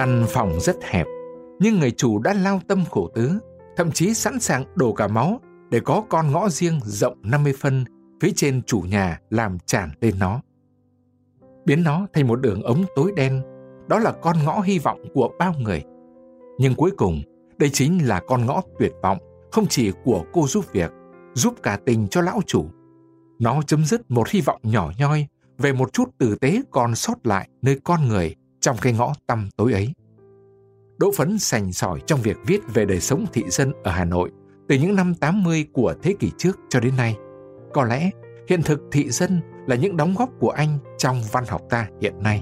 Căn phòng rất hẹp, nhưng người chủ đã lao tâm khổ tứ, thậm chí sẵn sàng đổ cả máu để có con ngõ riêng rộng 50 phân phía trên chủ nhà làm tràn lên nó. Biến nó thành một đường ống tối đen, đó là con ngõ hy vọng của bao người. Nhưng cuối cùng, đây chính là con ngõ tuyệt vọng, không chỉ của cô giúp việc, giúp cả tình cho lão chủ. Nó chấm dứt một hy vọng nhỏ nhoi về một chút tử tế còn sót lại nơi con người trong cái ngõ tăm tối ấy. Đỗ Phấn sành sỏi trong việc viết về đời sống thị dân ở Hà Nội từ những năm 80 của thế kỷ trước cho đến nay. Có lẽ hiện thực thị dân là những đóng góp của anh trong văn học ta hiện nay.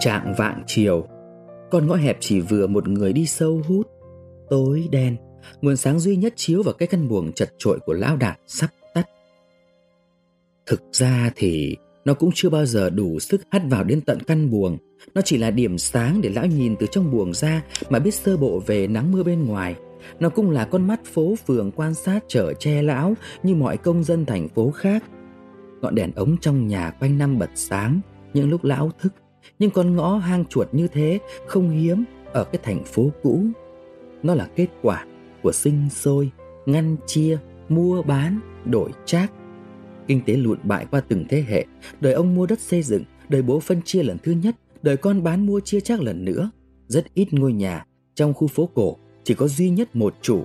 Trạng vạn chiều, Con ngõ hẹp chỉ vừa một người đi sâu hút, Tối đen Nguồn sáng duy nhất chiếu vào cái căn buồng chật trội của lão đạt sắp tắt. Thực ra thì, nó cũng chưa bao giờ đủ sức hắt vào đến tận căn buồng. Nó chỉ là điểm sáng để lão nhìn từ trong buồng ra Mà biết sơ bộ về nắng mưa bên ngoài. Nó cũng là con mắt phố phường quan sát chở che lão Như mọi công dân thành phố khác. Ngọn đèn ống trong nhà quanh năm bật sáng Những lúc lão thức. Nhưng con ngõ hang chuột như thế không hiếm ở cái thành phố cũ. Nó là kết quả của sinh sôi, ngăn chia, mua bán, đổi trác. Kinh tế lụn bại qua từng thế hệ, đời ông mua đất xây dựng, đời bố phân chia lần thứ nhất, đời con bán mua chia chác lần nữa. Rất ít ngôi nhà trong khu phố cổ chỉ có duy nhất một chủ.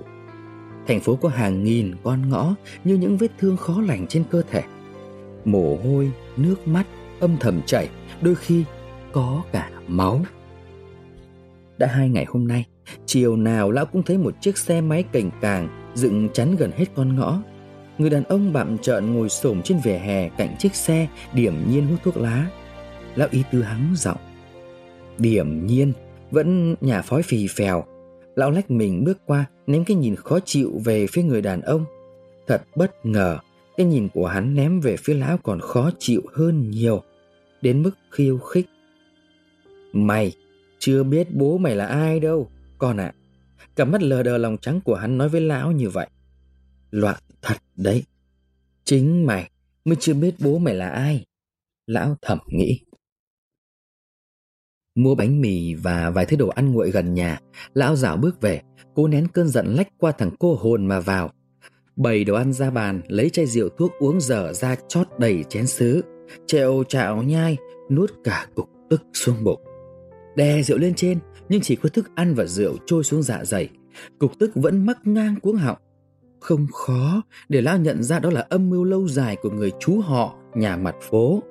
Thành phố có hàng nghìn con ngõ như những vết thương khó lành trên cơ thể. Mồ hôi, nước mắt âm thầm chảy, đôi khi có cả máu. Đã hai ngày hôm nay, chiều nào lão cũng thấy một chiếc xe máy cành càng dựng chắn gần hết con ngõ. Người đàn ông bạm trợn ngồi xổm trên vỉa hè cạnh chiếc xe, điểm nhiên hút thuốc lá. Lão y tư hắng giọng. Điểm nhiên, vẫn nhà phói phì phèo. Lão lách mình bước qua, ném cái nhìn khó chịu về phía người đàn ông. Thật bất ngờ, cái nhìn của hắn ném về phía lão còn khó chịu hơn nhiều, đến mức khiêu khích. Mày chưa biết bố mày là ai đâu, con ạ. À. Cả mắt lờ đờ lòng trắng của hắn nói với lão như vậy. Loạn thật đấy. Chính mày mới chưa biết bố mày là ai. Lão thầm nghĩ. Mua bánh mì và vài thứ đồ ăn nguội gần nhà, lão dạo bước về, cố nén cơn giận lách qua thằng cô hồn mà vào. Bày đồ ăn ra bàn, lấy chai rượu thuốc uống dở ra chót đầy chén sứ. trèo chạo nhai, nuốt cả cục tức xuống bụng. Đè rượu lên trên, nhưng chỉ có thức ăn và rượu trôi xuống dạ dày. Cục tức vẫn mắc ngang cuống họng. Không khó để Lão nhận ra đó là âm mưu lâu dài của người chú họ, nhà mặt phố.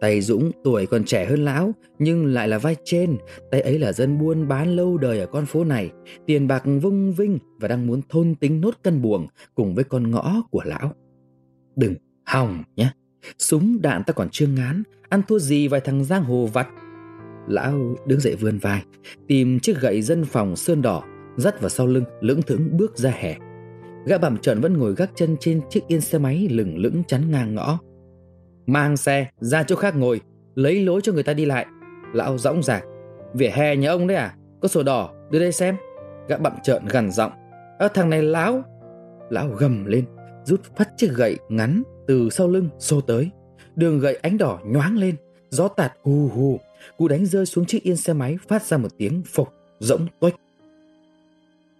Tay Dũng tuổi còn trẻ hơn Lão, nhưng lại là vai trên. Tay ấy là dân buôn bán lâu đời ở con phố này. Tiền bạc vung vinh và đang muốn thôn tính nốt căn buồng cùng với con ngõ của Lão. Đừng hòng nhé. Súng đạn ta còn chưa ngán, Ăn thua gì vài thằng giang hồ vặt Lão đứng dậy vươn vai, Tìm chiếc gậy dân phòng sơn đỏ, Dắt vào sau lưng, lững thững bước ra hè. Gã bẩm trợn vẫn ngồi gác chân trên chiếc yên xe máy lửng lững chắn ngang ngõ. Mang xe, ra chỗ khác ngồi, Lấy lối cho người ta đi lại. Lão dõng dạc. Vỉa hè nhà ông đấy à? Có sổ đỏ, đưa đây xem. Gã bậm trợn gằn giọng. Ơ, thằng này láo Lão gầm lên, Rút phát chiếc gậy ngắn từ sau lưng xô tới. Đường gậy ánh đỏ nhoáng lên, Gió tạt hù hù. Cú đánh rơi xuống chiếc yên xe máy phát ra một tiếng phộc rỗng tuếch.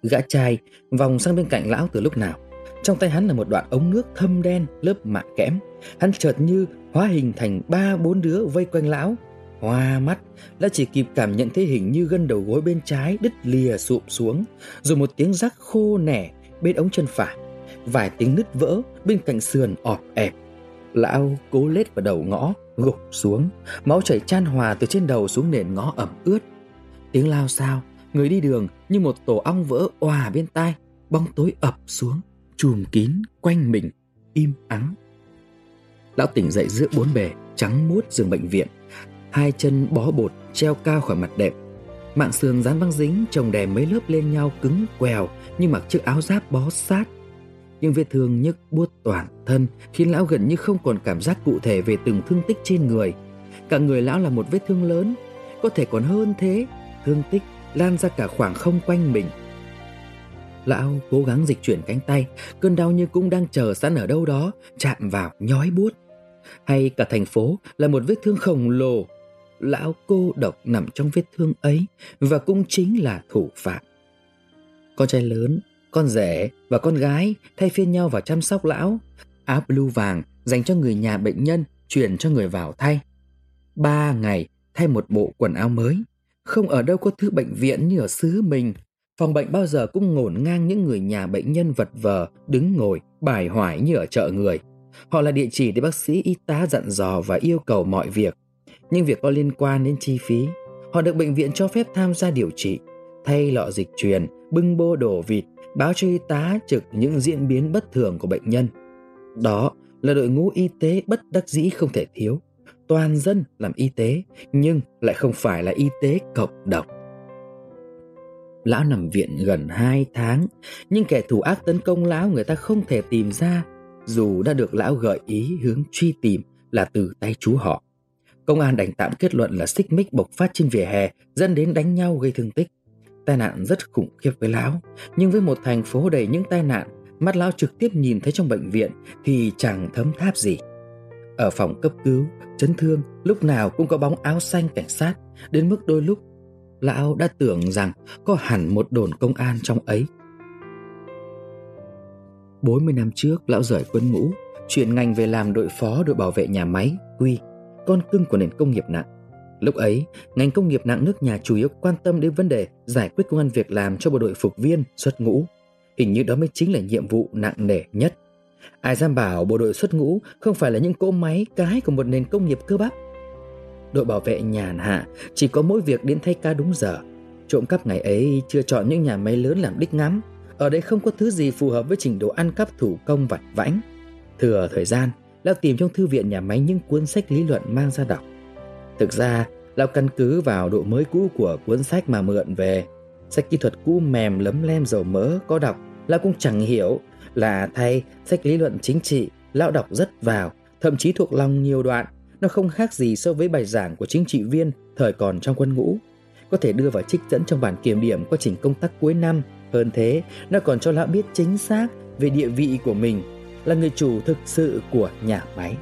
Gã trai vòng sang bên cạnh lão từ lúc nào. Trong tay hắn là một đoạn ống nước thâm đen lớp mạ kẽm. Hắn chợt như hóa hình thành ba bốn đứa vây quanh lão. Hoa mắt, đã chỉ kịp cảm nhận thấy hình như gân đầu gối bên trái đứt lìa sụp xuống. Rồi một tiếng rắc khô nẻ bên ống chân phải. Vài tiếng nứt vỡ bên cạnh sườn ọp ẹp. Lão cố lết vào đầu ngõ gục xuống, máu chảy chan hòa từ trên đầu xuống nền ngõ ẩm ướt. Tiếng lao sao, người đi đường như một tổ ong vỡ òa bên tai, bóng tối ập xuống, chùm kín quanh mình, im ắng. Lão tỉnh dậy giữa bốn bề, trắng muốt giường bệnh viện, hai chân bó bột treo cao khỏi mặt đệm. Mạng sườn dán băng dính chồng đè mấy lớp lên nhau cứng quèo như mặc chiếc áo giáp bó sát những vết thương nhức buốt toàn thân khiến lão gần như không còn cảm giác cụ thể về từng thương tích trên người. Cả người lão là một vết thương lớn, có thể còn hơn thế, thương tích lan ra cả khoảng không quanh mình. Lão cố gắng dịch chuyển cánh tay, cơn đau như cũng đang chờ sẵn ở đâu đó, chạm vào nhói buốt. Hay cả thành phố là một vết thương khổng lồ. Lão cô độc nằm trong vết thương ấy và cũng chính là thủ phạm. Con trai lớn, con rể và con gái thay phiên nhau vào chăm sóc lão. Áo blue vàng dành cho người nhà bệnh nhân, chuyển cho người vào thay. Ba ngày thay một bộ quần áo mới. Không ở đâu có thứ bệnh viện như ở xứ mình. Phòng bệnh bao giờ cũng ngổn ngang những người nhà bệnh nhân vật vờ, đứng ngồi, bài hoài như ở chợ người. Họ là địa chỉ để bác sĩ y tá dặn dò và yêu cầu mọi việc. Nhưng việc có liên quan đến chi phí, họ được bệnh viện cho phép tham gia điều trị, thay lọ dịch truyền, bưng bô đổ vịt, báo cho y tá trực những diễn biến bất thường của bệnh nhân. Đó là đội ngũ y tế bất đắc dĩ không thể thiếu. Toàn dân làm y tế, nhưng lại không phải là y tế cộng đồng. Lão nằm viện gần 2 tháng, nhưng kẻ thù ác tấn công lão người ta không thể tìm ra, dù đã được lão gợi ý hướng truy tìm là từ tay chú họ. Công an đành tạm kết luận là xích mích bộc phát trên vỉa hè dẫn đến đánh nhau gây thương tích. Tai nạn rất khủng khiếp với lão, nhưng với một thành phố đầy những tai nạn, mắt lão trực tiếp nhìn thấy trong bệnh viện thì chẳng thấm tháp gì. Ở phòng cấp cứu, chấn thương, lúc nào cũng có bóng áo xanh cảnh sát, đến mức đôi lúc lão đã tưởng rằng có hẳn một đồn công an trong ấy. 40 năm trước, lão rời quân ngũ, chuyển ngành về làm đội phó đội bảo vệ nhà máy, Quy, con cưng của nền công nghiệp nặng. Lúc ấy, ngành công nghiệp nặng nước nhà chủ yếu quan tâm đến vấn đề giải quyết công an việc làm cho bộ đội phục viên xuất ngũ. Hình như đó mới chính là nhiệm vụ nặng nề nhất. Ai dám bảo bộ đội xuất ngũ không phải là những cỗ máy cái của một nền công nghiệp cơ bắp. Đội bảo vệ nhàn hạ chỉ có mỗi việc đến thay ca đúng giờ. Trộm cắp ngày ấy chưa chọn những nhà máy lớn làm đích ngắm. Ở đây không có thứ gì phù hợp với trình độ ăn cắp thủ công vặt vãnh. Thừa thời gian, Lão tìm trong thư viện nhà máy những cuốn sách lý luận mang ra đọc. Thực ra, Lão căn cứ vào độ mới cũ của cuốn sách mà mượn về. Sách kỹ thuật cũ mềm lấm lem dầu mỡ có đọc, Lão cũng chẳng hiểu là thay sách lý luận chính trị, Lão đọc rất vào, thậm chí thuộc lòng nhiều đoạn. Nó không khác gì so với bài giảng của chính trị viên thời còn trong quân ngũ. Có thể đưa vào trích dẫn trong bản kiểm điểm quá trình công tác cuối năm. Hơn thế, nó còn cho Lão biết chính xác về địa vị của mình là người chủ thực sự của nhà máy.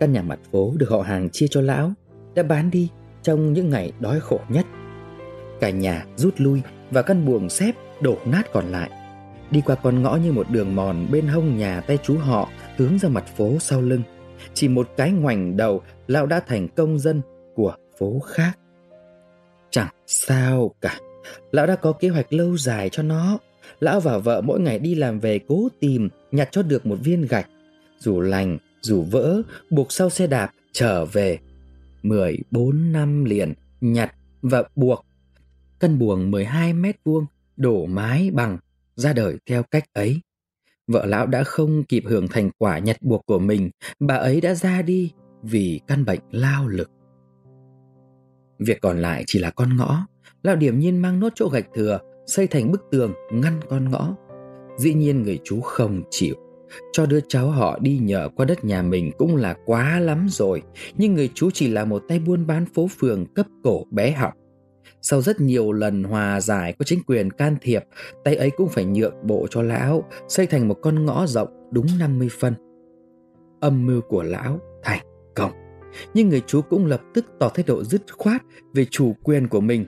Căn nhà mặt phố được họ hàng chia cho lão đã bán đi trong những ngày đói khổ nhất. Cả nhà rút lui và căn buồng xếp đổ nát còn lại. Đi qua con ngõ như một đường mòn bên hông nhà tay chú họ hướng ra mặt phố sau lưng. Chỉ một cái ngoảnh đầu lão đã thành công dân của phố khác. Chẳng sao cả, lão đã có kế hoạch lâu dài cho nó. Lão và vợ mỗi ngày đi làm về cố tìm nhặt cho được một viên gạch. Dù lành, dù vỡ, buộc sau xe đạp trở về. 14 năm liền nhặt và buộc. Căn buồng 12 mét vuông, đổ mái bằng, ra đời theo cách ấy. Vợ lão đã không kịp hưởng thành quả nhặt buộc của mình, bà ấy đã ra đi vì căn bệnh lao lực. Việc còn lại chỉ là con ngõ, lão điểm nhiên mang nốt chỗ gạch thừa, xây thành bức tường ngăn con ngõ. Dĩ nhiên người chú không chịu. Cho đứa cháu họ đi nhờ qua đất nhà mình cũng là quá lắm rồi, nhưng người chú chỉ là một tay buôn bán phố phường cấp cổ bé học. Sau rất nhiều lần hòa giải có chính quyền can thiệp, tay ấy cũng phải nhượng bộ cho lão, xây thành một con ngõ rộng đúng 50 phân. Âm mưu của lão thành công. Nhưng người chú cũng lập tức tỏ thái độ dứt khoát về chủ quyền của mình.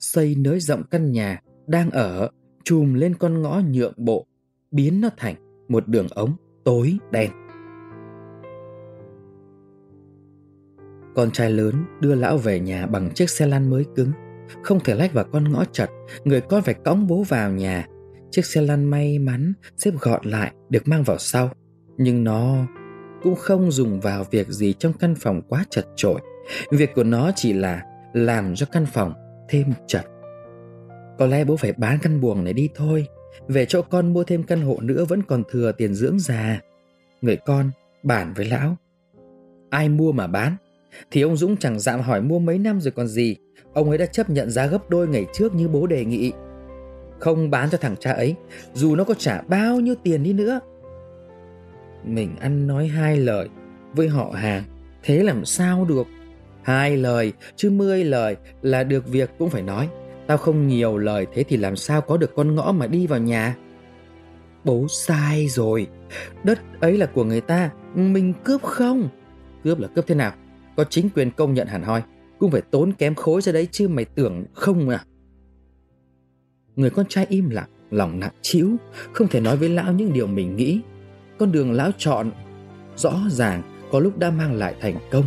Xây nới rộng căn nhà đang ở, chùm lên con ngõ nhượng bộ, biến nó thành một đường ống tối đen. Con trai lớn đưa lão về nhà bằng chiếc xe lăn mới cứng. Không thể lách vào con ngõ chật, người con phải cõng bố vào nhà. Chiếc xe lăn may mắn xếp gọn lại được mang vào sau. Nhưng nó cũng không dùng vào việc gì trong căn phòng quá chật chội. Việc của nó chỉ là làm cho căn phòng thêm chật. Có lẽ bố phải bán căn buồng này đi thôi về chỗ con mua thêm căn hộ nữa vẫn còn thừa tiền dưỡng già. Người con bản với lão. Ai mua mà bán? Thì ông Dũng chẳng dạm hỏi mua mấy năm rồi còn gì. Ông ấy đã chấp nhận giá gấp đôi ngày trước như bố đề nghị. Không bán cho thằng cha ấy, dù nó có trả bao nhiêu tiền đi nữa. Mình ăn nói hai lời với họ hàng, thế làm sao được? Hai lời, chứ mười lời là được việc cũng phải nói. Tao không nhiều lời, thế thì làm sao có được con ngõ mà đi vào nhà? Bố sai rồi. Đất ấy là của người ta, Mình cướp không? Cướp là cướp thế nào? Có chính quyền công nhận hẳn hoi, Cũng phải tốn kém khối ra đấy chứ mày tưởng không à? Người con trai im lặng, Lòng nặng chịu Không thể nói với lão những điều mình nghĩ. Con đường lão chọn Rõ ràng, có lúc đã mang lại thành công.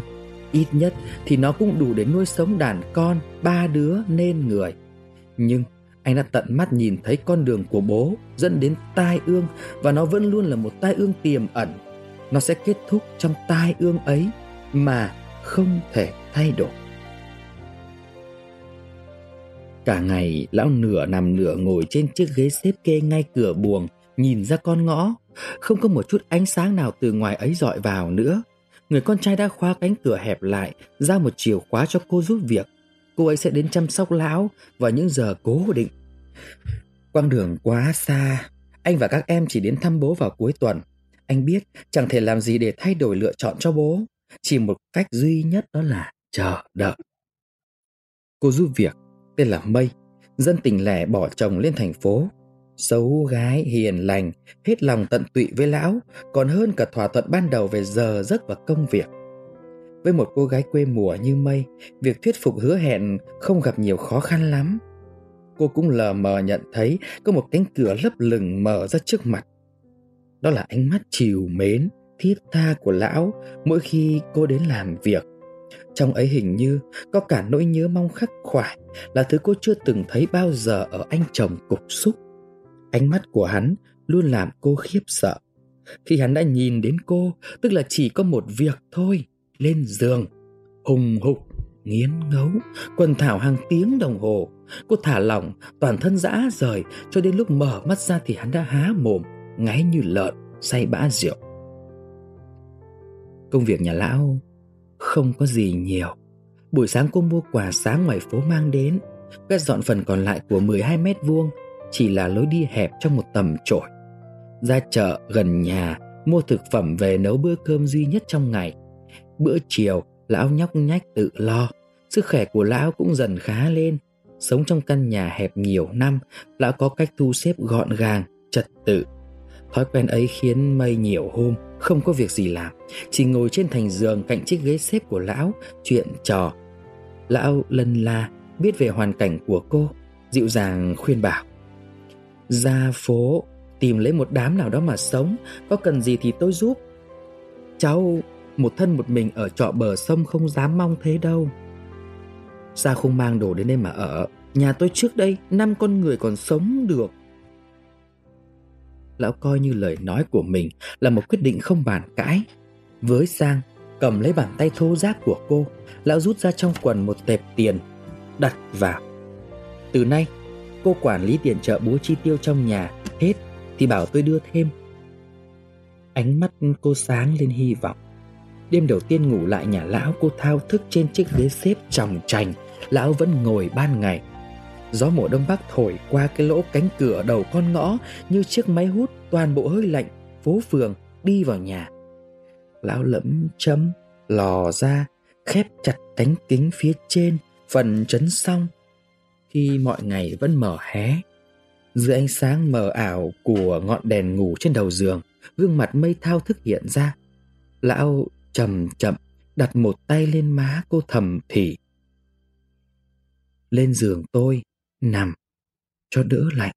Ít nhất thì nó cũng đủ để nuôi sống đàn con, Ba đứa nên người. Nhưng anh đã tận mắt nhìn thấy con đường của bố dẫn đến tai ương và nó vẫn luôn là một tai ương tiềm ẩn. Nó sẽ kết thúc trong tai ương ấy mà không thể thay đổi. Cả ngày lão nửa nằm nửa ngồi trên chiếc ghế xếp kê ngay cửa buồng nhìn ra con ngõ. Không có một chút ánh sáng nào từ ngoài ấy dọi vào nữa. Người con trai đã khóa cánh cửa hẹp lại, ra một chìa khóa cho cô giúp việc cô ấy sẽ đến chăm sóc lão vào những giờ cố định. Quang đường quá xa, anh và các em chỉ đến thăm bố vào cuối tuần. Anh biết chẳng thể làm gì để thay đổi lựa chọn cho bố, chỉ một cách duy nhất đó là chờ đợi. Cô giúp việc, tên là Mây, dân tình lẻ bỏ chồng lên thành phố. Xấu gái, hiền lành, hết lòng tận tụy với lão, còn hơn cả thỏa thuận ban đầu về giờ giấc và công việc. Với một cô gái quê mùa như mây, việc thuyết phục hứa hẹn không gặp nhiều khó khăn lắm. Cô cũng lờ mờ nhận thấy có một cánh cửa lấp lửng mở ra trước mặt. Đó là ánh mắt chiều mến, thiết tha của lão mỗi khi cô đến làm việc. Trong ấy hình như có cả nỗi nhớ mong khắc khoải là thứ cô chưa từng thấy bao giờ ở anh chồng cục xúc. Ánh mắt của hắn luôn làm cô khiếp sợ. Khi hắn đã nhìn đến cô, tức là chỉ có một việc thôi, lên giường. Hùng hục, nghiến ngấu, quần thảo hàng tiếng đồng hồ. Cô thả lỏng, toàn thân dã rời, cho đến lúc mở mắt ra thì hắn đã há mồm, ngáy như lợn, say bã rượu. Công việc nhà lão không có gì nhiều. Buổi sáng cô mua quà sáng ngoài phố mang đến. Quét dọn phần còn lại của 12 mét vuông chỉ là lối đi hẹp trong một tầm trội. Ra chợ, gần nhà, mua thực phẩm về nấu bữa cơm duy nhất trong ngày. Bữa chiều, lão nhóc nhách tự lo. Sức khỏe của lão cũng dần khá lên. Sống trong căn nhà hẹp nhiều năm, lão có cách thu xếp gọn gàng, trật tự. Thói quen ấy khiến mây nhiều hôm không có việc gì làm, chỉ ngồi trên thành giường cạnh chiếc ghế xếp của lão, chuyện trò. Lão lân la biết về hoàn cảnh của cô, dịu dàng khuyên bảo. Ra phố, tìm lấy một đám nào đó mà sống, có cần gì thì tôi giúp. Cháu một thân một mình ở trọ bờ sông không dám mong thế đâu. Sao không mang đồ đến đây mà ở. Nhà tôi trước đây, năm con người còn sống được. Lão coi như lời nói của mình là một quyết định không bàn cãi. Với Sang cầm lấy bàn tay thô ráp của cô, Lão rút ra trong quần một tệp tiền, Đặt vào. Từ nay, cô quản lý tiền trợ bố chi tiêu trong nhà Hết, thì bảo tôi đưa thêm. Ánh mắt cô sáng lên hy vọng. Đêm đầu tiên ngủ lại, nhà lão cô thao thức trên chiếc ghế xếp tròng trành Lão vẫn ngồi ban ngày. Gió mùa đông bắc thổi qua cái lỗ cánh cửa đầu con ngõ, Như chiếc máy hút toàn bộ hơi lạnh, Phố phường đi vào nhà. Lão lẫm chấm, lò ra, Khép chặt cánh kính phía trên, Phần chấn xong Khi mọi ngày vẫn mở hé, Dưới ánh sáng mờ ảo của ngọn đèn ngủ trên đầu giường, Gương mặt mây thao thức hiện ra. Lão chậm chậm, đặt một tay lên má cô thầm thì. Lên giường tôi, nằm, cho đỡ lạnh.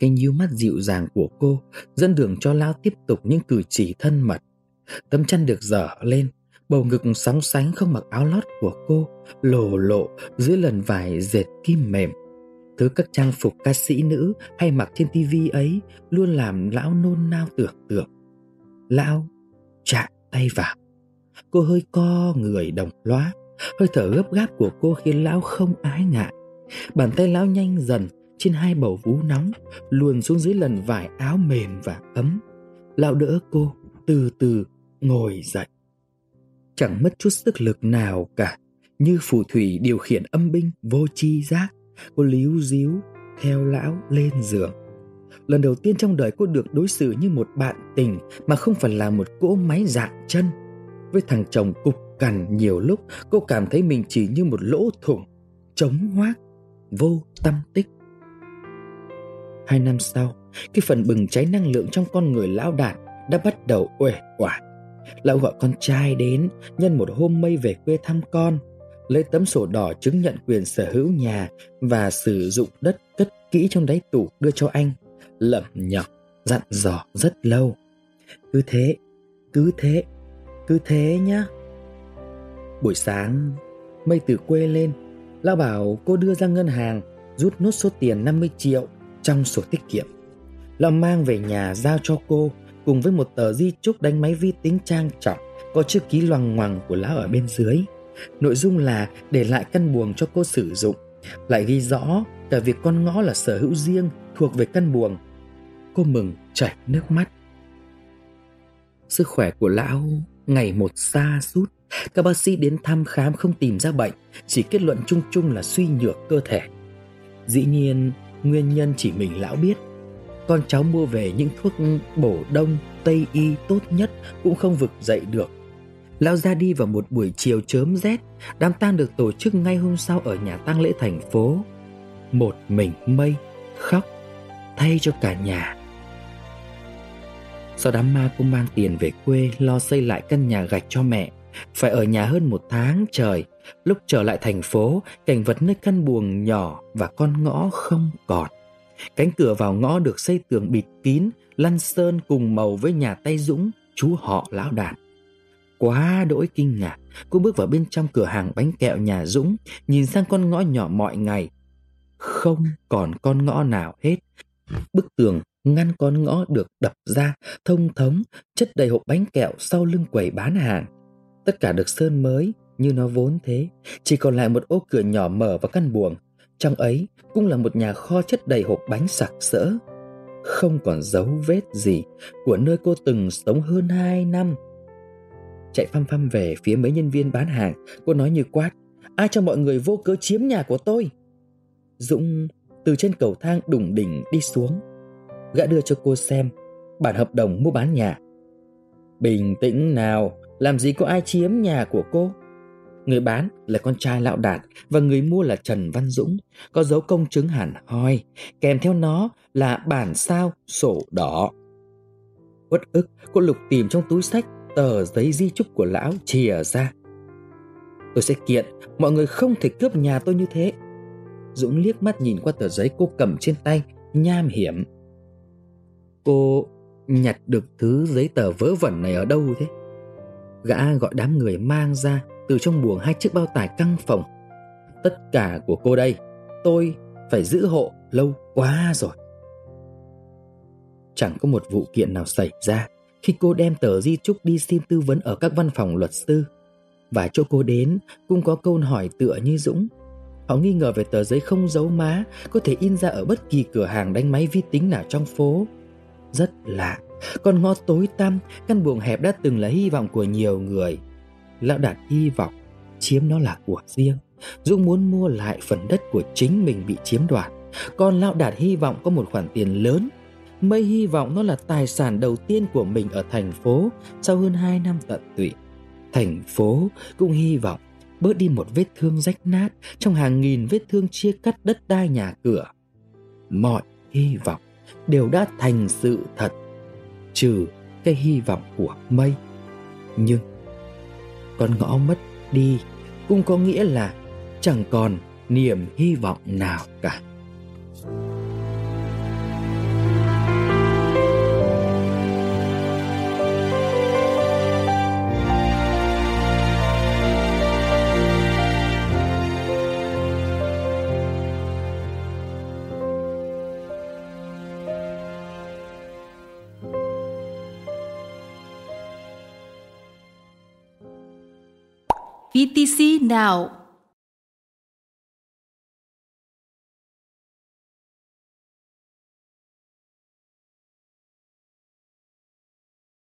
Cái nhíu mắt dịu dàng của cô dẫn đường cho lão tiếp tục những cử chỉ thân mật. Tấm chăn được dở lên, bầu ngực sóng sánh không mặc áo lót của cô, lồ lộ dưới lần vải dệt kim mềm. Thứ các trang phục ca sĩ nữ hay mặc trên tivi ấy luôn làm lão nôn nao tưởng tượng. Lão chạm tay vào. Cô hơi co người đồng loá. Hơi thở gấp gáp của cô khiến lão không ái ngại. Bàn tay lão nhanh dần trên hai bầu vú nóng, luồn xuống dưới lần vải áo mềm và ấm. Lão đỡ cô, từ từ ngồi dậy. Chẳng mất chút sức lực nào cả, như phù thủy điều khiển âm binh vô chi giác. Cô líu díu theo lão lên giường. Lần đầu tiên trong đời cô được đối xử như một bạn tình mà không phải là một cỗ máy dạng chân. Với thằng chồng cục cằn nhiều lúc cô cảm thấy mình chỉ như một lỗ thủng trống hoác, vô tâm tích. Hai năm sau, cái phần bừng cháy năng lượng trong con người lão đạt đã bắt đầu uể oải. Lão gọi con trai đến nhân một hôm mây về quê thăm con, lấy tấm sổ đỏ chứng nhận quyền sở hữu nhà và sử dụng đất cất kỹ trong đáy tủ đưa cho anh, lẩm nhẩm, dặn dò rất lâu. Cứ thế, cứ thế, cứ thế nhá. Buổi sáng, mây từ quê lên, Lão bảo cô đưa ra ngân hàng rút nốt số tiền 50 triệu trong sổ tiết kiệm. Lão mang về nhà giao cho cô cùng với một tờ di chúc đánh máy vi tính trang trọng có chữ ký loằng ngoằng của lão ở bên dưới. Nội dung là để lại căn buồng cho cô sử dụng, lại ghi rõ cả việc con ngõ là sở hữu riêng thuộc về căn buồng. Cô mừng chảy nước mắt. Sức khỏe của lão ngày một xa sút các bác sĩ đến thăm khám không tìm ra bệnh, chỉ kết luận chung chung là suy nhược cơ thể. Dĩ nhiên, nguyên nhân chỉ mình lão biết. Con cháu mua về những thuốc bổ đông, tây y tốt nhất cũng không vực dậy được. Lão ra đi vào một buổi chiều chớm rét, đám tang được tổ chức ngay hôm sau ở nhà tang lễ thành phố. Một mình mây, khóc, thay cho cả nhà. Sau đám ma cũng mang tiền về quê, lo xây lại căn nhà gạch cho mẹ. Phải ở nhà hơn một tháng, trời. Lúc trở lại thành phố, Cảnh vật nơi căn buồng nhỏ Và con ngõ không còn. Cánh cửa vào ngõ được xây tường bịt kín, Lăn sơn cùng màu với nhà tay Dũng, Chú họ lão đàn. Quá đỗi kinh ngạc, Cô bước vào bên trong cửa hàng bánh kẹo nhà Dũng, Nhìn sang con ngõ nhỏ mọi ngày. Không còn con ngõ nào hết. Bức tường ngăn con ngõ được đập ra thông thống chất đầy hộp bánh kẹo sau lưng quầy bán hàng Tất cả được sơn mới như nó vốn thế, chỉ còn lại một ô cửa nhỏ mở vào căn buồng. Trong ấy cũng là một nhà kho chất đầy hộp bánh sặc sỡ. Không còn dấu vết gì của nơi cô từng sống hơn 2 năm. Chạy phăm phăm về phía mấy nhân viên bán hàng, cô nói như quát. Ai cho mọi người vô cớ chiếm nhà của tôi? Dũng từ trên cầu thang đủng đỉnh đi xuống. Gã đưa cho cô xem bản hợp đồng mua bán nhà. Bình tĩnh nào, làm gì có ai chiếm nhà của cô? Người bán là con trai lão đạt Và người mua là Trần Văn Dũng Có dấu công chứng hẳn hoi Kèm theo nó là bản sao sổ đỏ. Uất ức cô lục tìm trong túi sách Tờ giấy di chúc của lão chìa ra. Tôi sẽ kiện Mọi người không thể cướp nhà tôi như thế. Dũng liếc mắt nhìn qua tờ giấy cô cầm trên tay Nham hiểm. Cô nhặt được thứ giấy tờ vớ vẩn này ở đâu thế Gã gọi đám người mang ra từ trong buồng hai chiếc bao tải căng phòng. Tất cả của cô đây, tôi phải giữ hộ lâu quá rồi. Chẳng có một vụ kiện nào xảy ra khi cô đem tờ di trúc đi xin tư vấn ở các văn phòng luật sư. Và chỗ cô đến cũng có câu hỏi tựa như Dũng. Họ nghi ngờ về tờ giấy không dấu má có thể in ra ở bất kỳ cửa hàng đánh máy vi tính nào trong phố. Rất lạ con ngõ tối tăm, căn buồng hẹp đã từng là hy vọng của nhiều người. Lão Đạt hy vọng chiếm nó là của riêng. Dũng muốn mua lại phần đất của chính mình bị chiếm đoạt. Còn Lão Đạt hy vọng có một khoản tiền lớn. Mây hy vọng nó là tài sản đầu tiên của mình ở thành phố sau hơn 2 năm tận tụy. Thành phố cũng hy vọng bớt đi một vết thương rách nát trong hàng nghìn vết thương chia cắt đất đai nhà cửa. Mọi hy vọng đều đã thành sự thật, trừ cái hy vọng của mây. Nhưng con ngõ mất đi cũng có nghĩa là chẳng còn niềm hy vọng nào cả. see now.